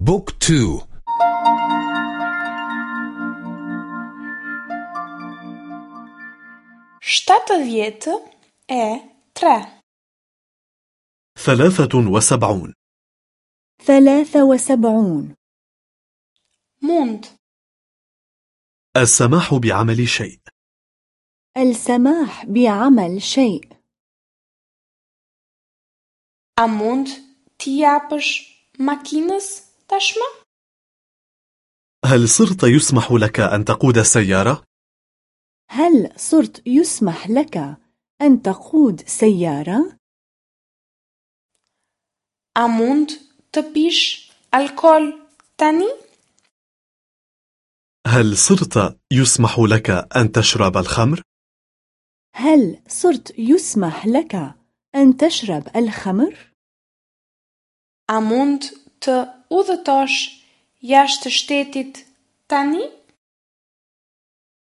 Book two. Shtatëdhjetë e tre ثلاثة وسبعون. ثلاثة وسبعون. Mund السماح بعمل شيء. السماح بعمل شيء. A mund t'i tashmë? هل صرت يسمح لك أن تقود سيارة؟ هل صرت يسمح لك أن تقود سيارة؟ Të pish alkool tani? هل صرت يسمح لك أن تشرب الخمر؟ هل صرت يسمح لك أن تشرب الخمر؟ Mund të udhëtosh jashtë shtetit tani?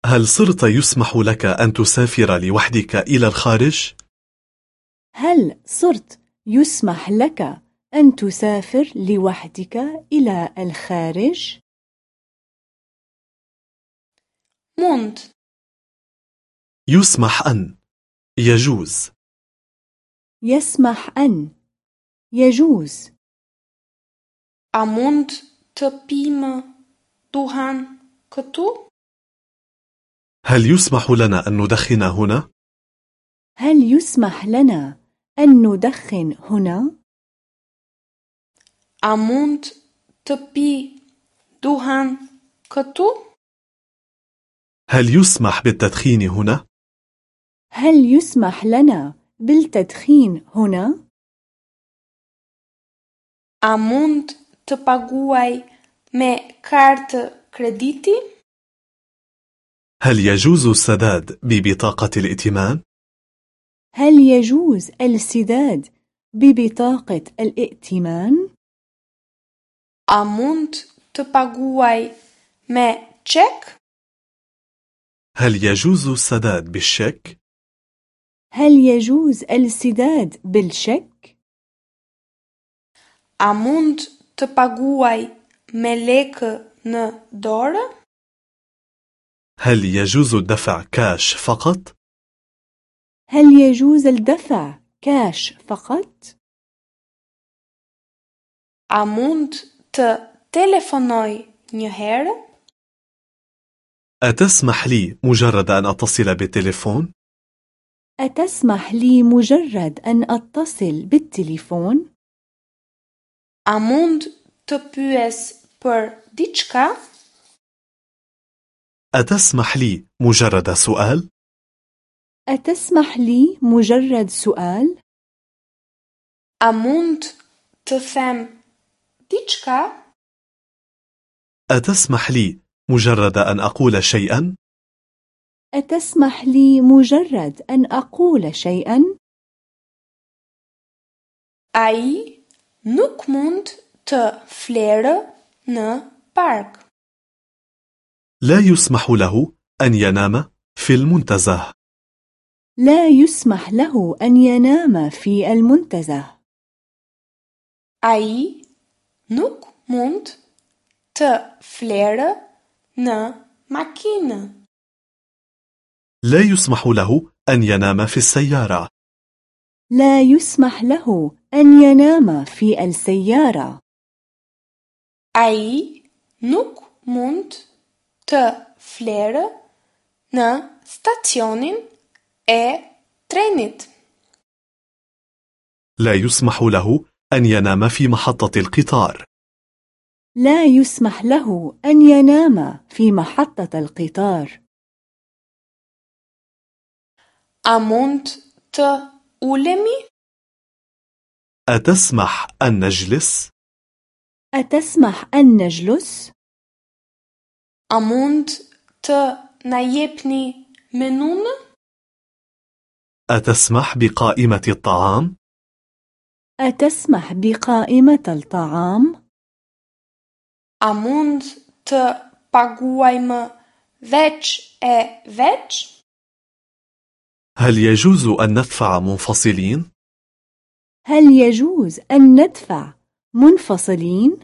هل صرت يسمح لك أن تسافر لوحدك إلى الخارج؟ هل صرت يسمح لك أن تسافر لوحدك إلى الخارج؟ Mund. يسمح أن يجوز يسمح أن يجوز A mund të pimë duhan këtu? هل يسمح لنا أن ندخن هنا؟ هل يسمح لنا أن ندخن هنا؟ A mund të pi duhan këtu? هل يسمح بالتدخين هنا؟ هل يسمح لنا بالتدخين هنا؟ A mund të paguaj me kartë krediti? هل يجوز السداد ببطاقة الائتمان؟ هل يجوز السداد ببطاقة الائتمان؟ A mund të paguaj me çek? هل يجوز السداد بالشيك؟ هل يجوز السداد بالشيك؟ A mund të paguaj me lekë në dorë? هل يجوز الدفع كاش فقط؟ هل يجوز الدفع كاش فقط؟ A mund të telefonoj një herë? أتسمح لي مجرد أن أتصل بالتليفون؟ أتسمح لي مجرد أن أتصل بالتليفون؟ A mund të pyes për diçka? أتسمح لي مجرد سؤال؟ أتسمح لي مجرد سؤال؟ A mund të them diçka? أتسمح لي مجرد أن أقول شيئا؟ أتسمح لي مجرد أن أقول شيئا؟ Ai nuk mund të flerë në park. لا يسمح له أن ينام في المنتزه لا يسمح له أن ينام في المنتزه Ai nuk mund të flerë në makinë. لا يسمح له أن ينام في السيارة لا يسمح له أن ينام في السيارة Ai nuk mund të flerë në stacionin e trenit. لا يسمح له أن ينام في محطة القطار لا يسمح له أن ينام في محطة القطار mund të ulemi? أتسمح أن نجلس؟ أتسمح أن نجلس؟ A mund të na jepni menunë? أتسمح بقائمة الطعام؟ أتسمح بقائمة الطعام؟ A mund të paguajmë veç e veç? هل يجوز أن ندفع منفصلين؟ هل يجوز أن ندفع منفصلين؟